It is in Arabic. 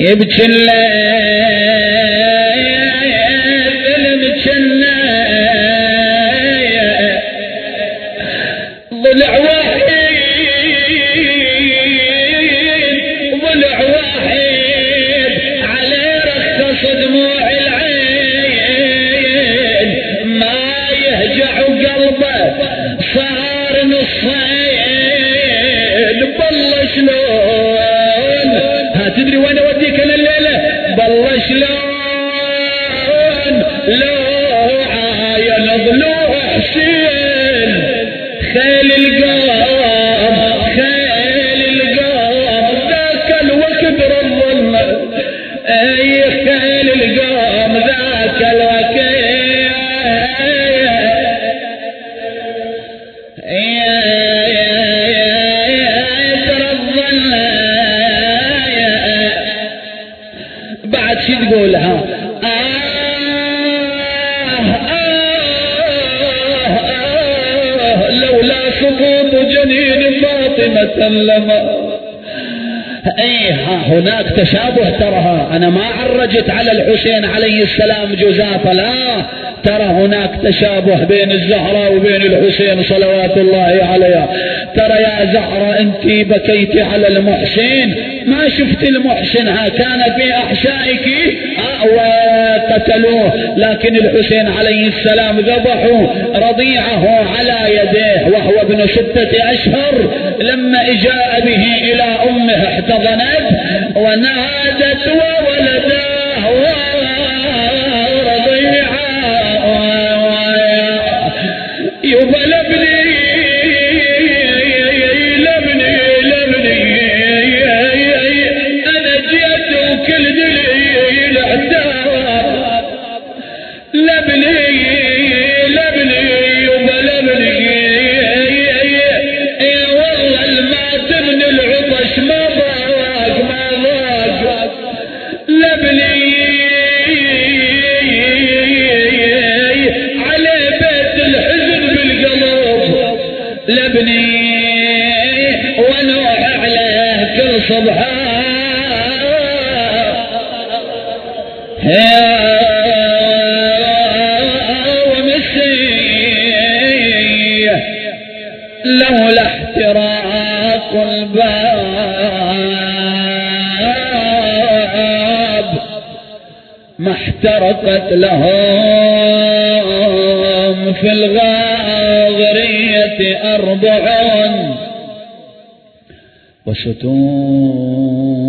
يبكي ضلع واحد. ضلع واحد. عليه رخص دموع العين ما يهجع قلبه. صار نصين. بالله شلون والله شلون لو عاين ضلوع حسين تقولها آه آه آه لولا سقوط جنين فاطمة لما إيه هناك تشابه ترى أنا ما عرجت على الحسين عليه السلام جزافة لا ترى هناك تشابه بين الزهرة وبين الحسين صلوات الله عليها. ترى يا زهرة انت بكيت على المحسن. ما شفت المحسن ها؟ كان في احشائك وقتلوه لكن الحسين عليه السلام ذبحوا رضيعه على يديه وهو ابن ستة أشهر. لما جاء به إلى أمه احتضنت ونادت وولداه يبا لبني لابني ونوح عليه كل صبحان ومسيه لولا احتراق الباب. ما احترقت لهم في الغاغرين أربع وستون